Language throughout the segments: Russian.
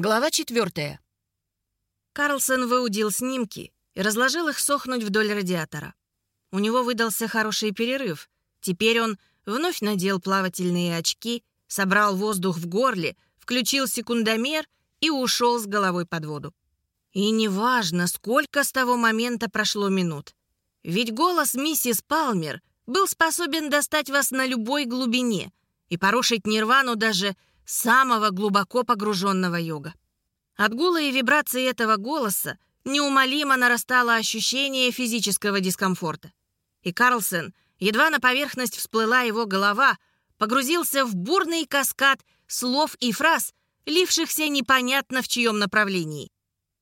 Глава четвертая. Карлсон выудил снимки и разложил их сохнуть вдоль радиатора. У него выдался хороший перерыв. Теперь он вновь надел плавательные очки, собрал воздух в горле, включил секундомер и ушел с головой под воду. И неважно, сколько с того момента прошло минут. Ведь голос миссис Палмер был способен достать вас на любой глубине и порушить нирвану даже самого глубоко погруженного йога. От гула и вибрации этого голоса неумолимо нарастало ощущение физического дискомфорта. И Карлсон, едва на поверхность всплыла его голова, погрузился в бурный каскад слов и фраз, лившихся непонятно в чьем направлении.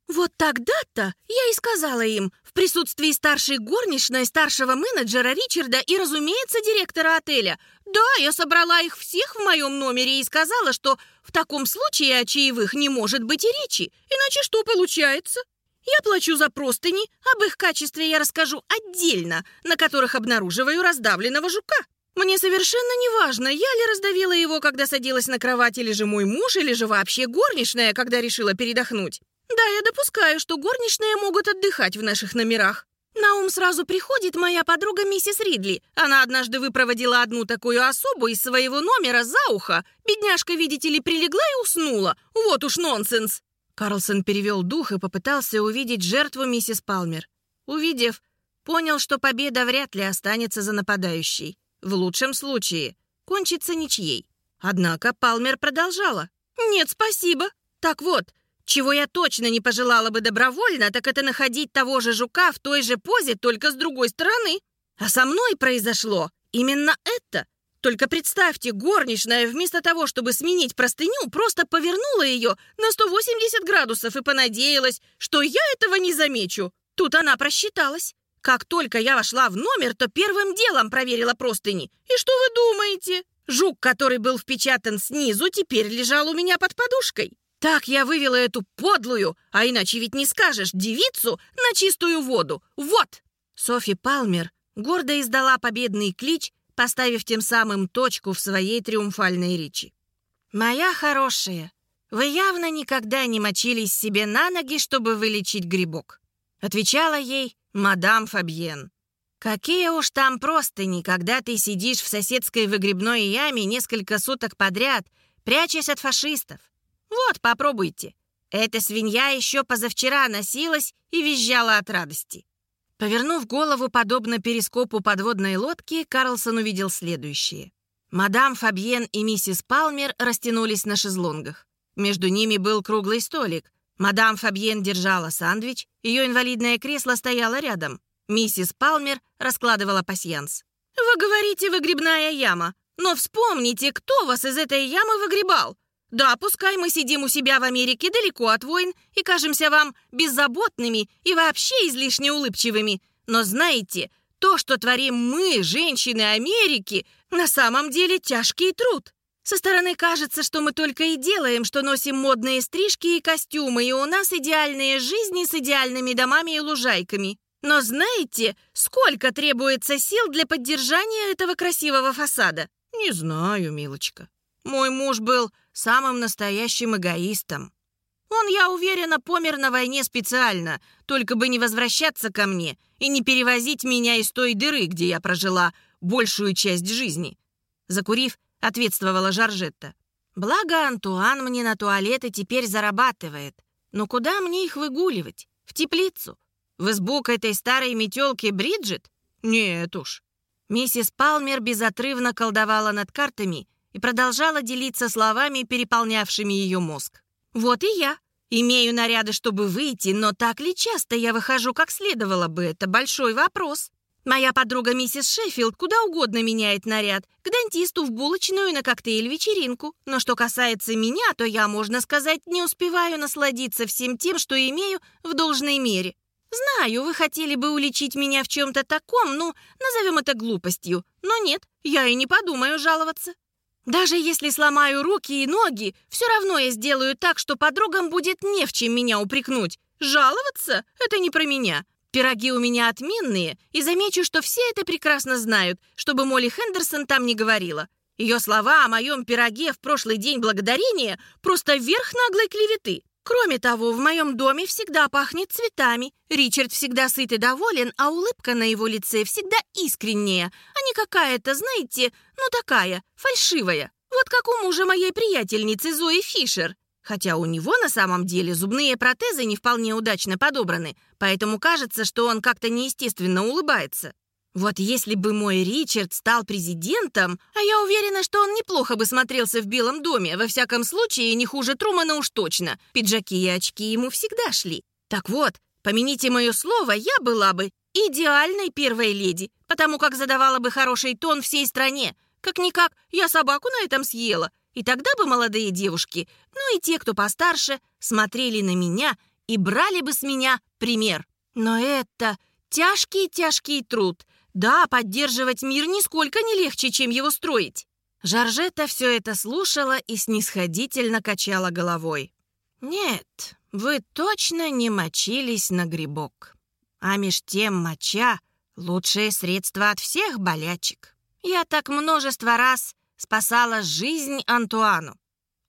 Вот тогда-то я и сказала им, в присутствии старшей горничной, старшего менеджера Ричарда и, разумеется, директора отеля. Да, я собрала их всех в моем номере и сказала, что в таком случае о чаевых не может быть и речи. Иначе что получается? Я плачу за простыни, об их качестве я расскажу отдельно, на которых обнаруживаю раздавленного жука. Мне совершенно не важно, я ли раздавила его, когда садилась на кровать, или же мой муж, или же вообще горничная, когда решила передохнуть. Да, я допускаю, что горничные могут отдыхать в наших номерах. На ум сразу приходит моя подруга миссис Ридли. Она однажды выпроводила одну такую особу из своего номера за ухо. Бедняжка, видите ли, прилегла и уснула. Вот уж нонсенс. Карлсон перевел дух и попытался увидеть жертву миссис Палмер. Увидев, понял, что победа вряд ли останется за нападающей. В лучшем случае кончится ничьей. Однако Палмер продолжала. «Нет, спасибо. Так вот, чего я точно не пожелала бы добровольно, так это находить того же жука в той же позе, только с другой стороны. А со мной произошло именно это. Только представьте, горничная вместо того, чтобы сменить простыню, просто повернула ее на 180 градусов и понадеялась, что я этого не замечу. Тут она просчиталась. Как только я вошла в номер, то первым делом проверила простыни. И что вы думаете? Жук, который был впечатан снизу, теперь лежал у меня под подушкой. Так я вывела эту подлую, а иначе ведь не скажешь, девицу на чистую воду. Вот!» Софи Палмер гордо издала победный клич, поставив тем самым точку в своей триумфальной речи. «Моя хорошая, вы явно никогда не мочились себе на ноги, чтобы вылечить грибок», отвечала ей мадам Фабьен. «Какие уж там простыни, когда ты сидишь в соседской выгребной яме несколько суток подряд, прячась от фашистов. Вот, попробуйте. Эта свинья еще позавчера носилась и визжала от радости. Повернув голову, подобно перископу подводной лодки, Карлсон увидел следующее. Мадам Фабьен и миссис Палмер растянулись на шезлонгах. Между ними был круглый столик. Мадам Фабьен держала сандвич, ее инвалидное кресло стояло рядом. Миссис Палмер раскладывала пасьянс. «Вы говорите, выгребная яма. Но вспомните, кто вас из этой ямы выгребал? Да, пускай мы сидим у себя в Америке далеко от войн и кажемся вам беззаботными и вообще излишне улыбчивыми. Но знаете, то, что творим мы, женщины Америки, на самом деле тяжкий труд. Со стороны кажется, что мы только и делаем, что носим модные стрижки и костюмы, и у нас идеальные жизни с идеальными домами и лужайками. Но знаете, сколько требуется сил для поддержания этого красивого фасада? Не знаю, милочка. Мой муж был самым настоящим эгоистом. Он, я уверена, помер на войне специально, только бы не возвращаться ко мне и не перевозить меня из той дыры, где я прожила большую часть жизни. Закурив, ответствовала Жоржетта. Благо, Антуан мне на туалеты теперь зарабатывает. Но куда мне их выгуливать? В теплицу? В избу к этой старой метелке Бриджит? Нет уж. Миссис Палмер безотрывно колдовала над картами и продолжала делиться словами, переполнявшими ее мозг. «Вот и я. Имею наряды, чтобы выйти, но так ли часто я выхожу, как следовало бы? Это большой вопрос. Моя подруга миссис Шеффилд куда угодно меняет наряд. К дантисту, в булочную, на коктейль-вечеринку. Но что касается меня, то я, можно сказать, не успеваю насладиться всем тем, что имею в должной мере. Знаю, вы хотели бы уличить меня в чем-то таком, ну, назовем это глупостью. Но нет, я и не подумаю жаловаться. Даже если сломаю руки и ноги, все равно я сделаю так, что подругам будет не в чем меня упрекнуть. Жаловаться — это не про меня. Пироги у меня отменные, и замечу, что все это прекрасно знают, чтобы Молли Хендерсон там не говорила. Ее слова о моем пироге в прошлый день благодарения просто верх наглой клеветы. Кроме того, в моем доме всегда пахнет цветами. Ричард всегда сыт и доволен, а улыбка на его лице всегда искренняя, а не какая-то, знаете, ну такая, фальшивая. Вот как у мужа моей приятельницы Зои Фишер. Хотя у него на самом деле зубные протезы не вполне удачно подобраны, поэтому кажется, что он как-то неестественно улыбается. Вот если бы мой Ричард стал президентом, а я уверена, что он неплохо бы смотрелся в Белом доме, во всяком случае, не хуже Трумана уж точно. Пиджаки и очки ему всегда шли. Так вот, помяните мое слово, я была бы идеальной первой леди, потому как задавала бы хороший тон всей стране. Как-никак, я собаку на этом съела, и тогда бы молодые девушки, ну и те, кто постарше, смотрели на меня и брали бы с меня пример. Но это тяжкий-тяжкий труд. Да, поддерживать мир нисколько не легче, чем его строить. Жоржетта все это слушала и снисходительно качала головой. «Нет, вы точно не мочились на грибок. А меж тем моча — лучшее средство от всех болячек. Я так множество раз спасала жизнь Антуану.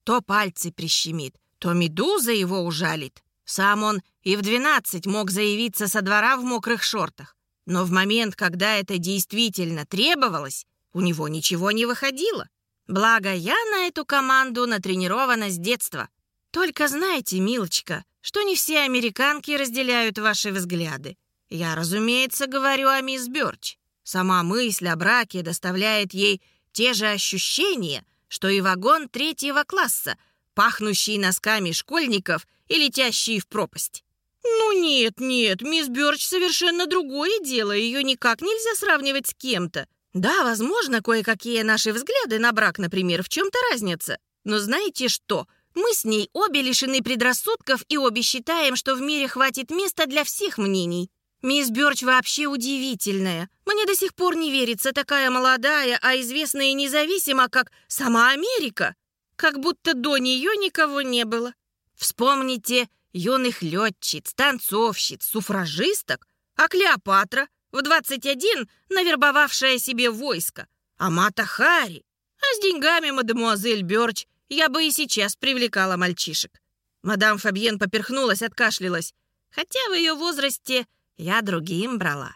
То пальцы прищемит, то медуза его ужалит. Сам он и в двенадцать мог заявиться со двора в мокрых шортах. Но в момент, когда это действительно требовалось, у него ничего не выходило. Благо, я на эту команду натренирована с детства. Только знайте, милочка, что не все американки разделяют ваши взгляды. Я, разумеется, говорю о мисс Бёрч. Сама мысль о браке доставляет ей те же ощущения, что и вагон третьего класса, пахнущий носками школьников и летящий в пропасть. «Ну нет, нет, мисс Бёрч совершенно другое дело, ее никак нельзя сравнивать с кем-то. Да, возможно, кое-какие наши взгляды на брак, например, в чем-то разница. Но знаете что? Мы с ней обе лишены предрассудков и обе считаем, что в мире хватит места для всех мнений. Мисс Бёрч вообще удивительная. Мне до сих пор не верится, такая молодая, а известная и независима, как сама Америка. Как будто до нее никого не было. Вспомните юных летчиц, танцовщиц, суфражисток, а Клеопатра в 21 навербовавшая себе войско, а Мата Хари. А с деньгами мадемуазель Бёрч я бы и сейчас привлекала мальчишек. Мадам Фабьен поперхнулась, откашлялась. Хотя в ее возрасте я другим брала.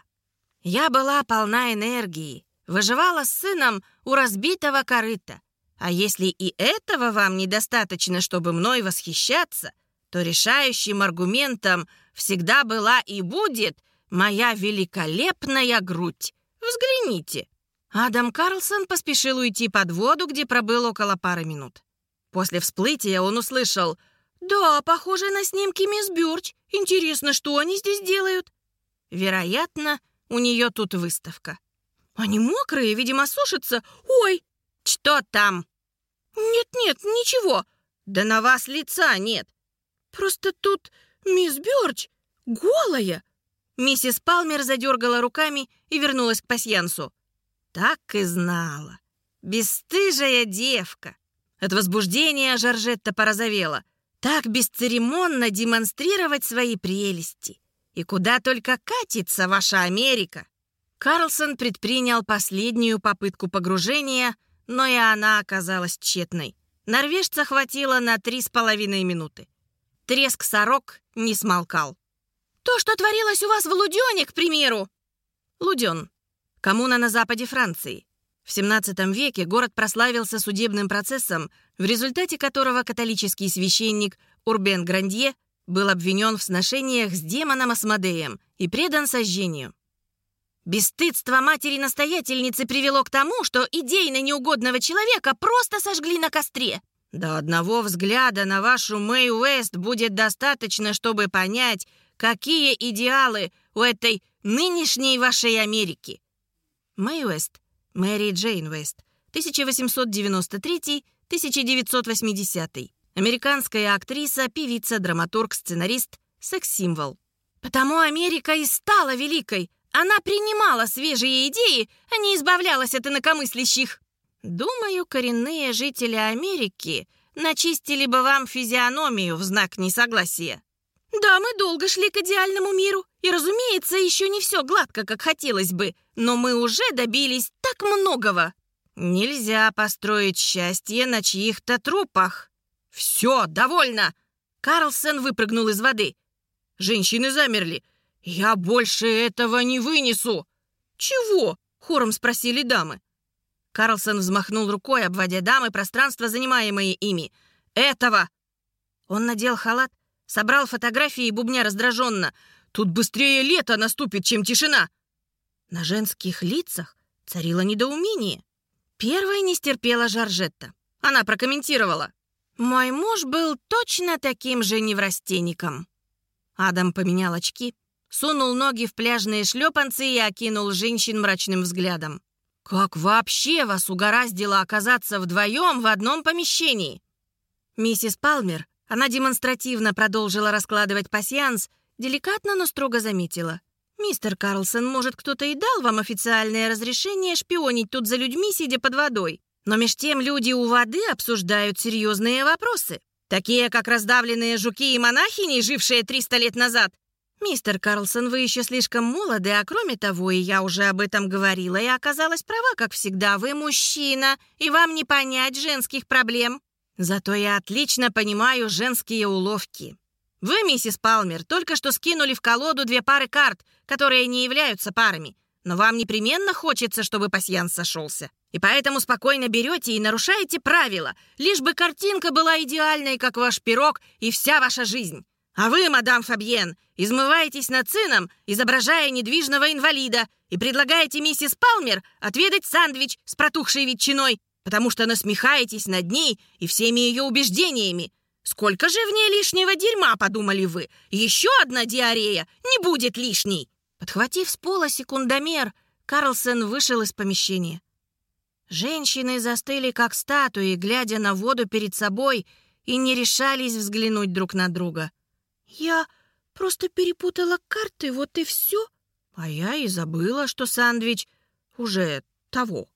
Я была полна энергии, выживала с сыном у разбитого корыта. А если и этого вам недостаточно, чтобы мной восхищаться, то решающим аргументом всегда была и будет моя великолепная грудь. Взгляните. Адам Карлсон поспешил уйти под воду, где пробыл около пары минут. После всплытия он услышал «Да, похоже на снимки мисс Бёрч. Интересно, что они здесь делают?» Вероятно, у нее тут выставка. Они мокрые, видимо, сушатся. Ой, что там? Нет-нет, ничего. Да на вас лица нет. Просто тут мисс Бёрч голая. Миссис Палмер задергала руками и вернулась к пасьянсу. Так и знала. Бесстыжая девка. От возбуждения Жоржетта порозовела. Так бесцеремонно демонстрировать свои прелести. И куда только катится ваша Америка? Карлсон предпринял последнюю попытку погружения, но и она оказалась тщетной. Норвежца хватило на три с половиной минуты. Треск сорок не смолкал. «То, что творилось у вас в Лудёне, к примеру!» Лудён. Коммуна на западе Франции. В XVII веке город прославился судебным процессом, в результате которого католический священник Урбен Грандье был обвинен в сношениях с демоном Асмодеем и предан сожжению. Бесстыдство матери-настоятельницы привело к тому, что идейно неугодного человека просто сожгли на костре. До одного взгляда на вашу Мэй Уэст будет достаточно, чтобы понять, какие идеалы у этой нынешней вашей Америки. Мэй Уэст, Мэри Джейн Уэст, 1893-1980 Американская актриса, певица, драматург, сценарист, секс-символ. Потому Америка и стала великой. Она принимала свежие идеи, а не избавлялась от инакомыслящих. Думаю, коренные жители Америки начистили бы вам физиономию в знак несогласия. Да, мы долго шли к идеальному миру, и, разумеется, еще не все гладко, как хотелось бы, но мы уже добились так многого. Нельзя построить счастье на чьих-то трупах. Все, довольно. Карлсон выпрыгнул из воды. Женщины замерли. Я больше этого не вынесу. Чего? Хором спросили дамы. Карлсон взмахнул рукой, обводя дамы пространство, занимаемое ими. «Этого!» Он надел халат, собрал фотографии и бубня раздраженно. «Тут быстрее лето наступит, чем тишина!» На женских лицах царило недоумение. Первой не стерпела Жоржетта. Она прокомментировала. «Мой муж был точно таким же неврастенником». Адам поменял очки, сунул ноги в пляжные шлепанцы и окинул женщин мрачным взглядом. «Как вообще вас угораздило оказаться вдвоем в одном помещении?» Миссис Палмер, она демонстративно продолжила раскладывать пасьянс, деликатно, но строго заметила. «Мистер Карлсон, может, кто-то и дал вам официальное разрешение шпионить тут за людьми, сидя под водой? Но меж тем люди у воды обсуждают серьезные вопросы, такие как раздавленные жуки и монахини, жившие 300 лет назад, «Мистер Карлсон, вы еще слишком молоды, а кроме того, и я уже об этом говорила, и оказалась права, как всегда, вы мужчина, и вам не понять женских проблем. Зато я отлично понимаю женские уловки. Вы, миссис Палмер, только что скинули в колоду две пары карт, которые не являются парами, но вам непременно хочется, чтобы пасьянс сошелся. И поэтому спокойно берете и нарушаете правила, лишь бы картинка была идеальной, как ваш пирог и вся ваша жизнь. А вы, мадам Фабьен, измываетесь над сыном, изображая недвижного инвалида, и предлагаете миссис Палмер отведать сандвич с протухшей ветчиной, потому что насмехаетесь над ней и всеми ее убеждениями. Сколько же в ней лишнего дерьма, подумали вы? Еще одна диарея не будет лишней. Подхватив с пола секундомер, Карлсон вышел из помещения. Женщины застыли, как статуи, глядя на воду перед собой, и не решались взглянуть друг на друга. «Я просто перепутала карты, вот и все». А я и забыла, что сандвич уже того.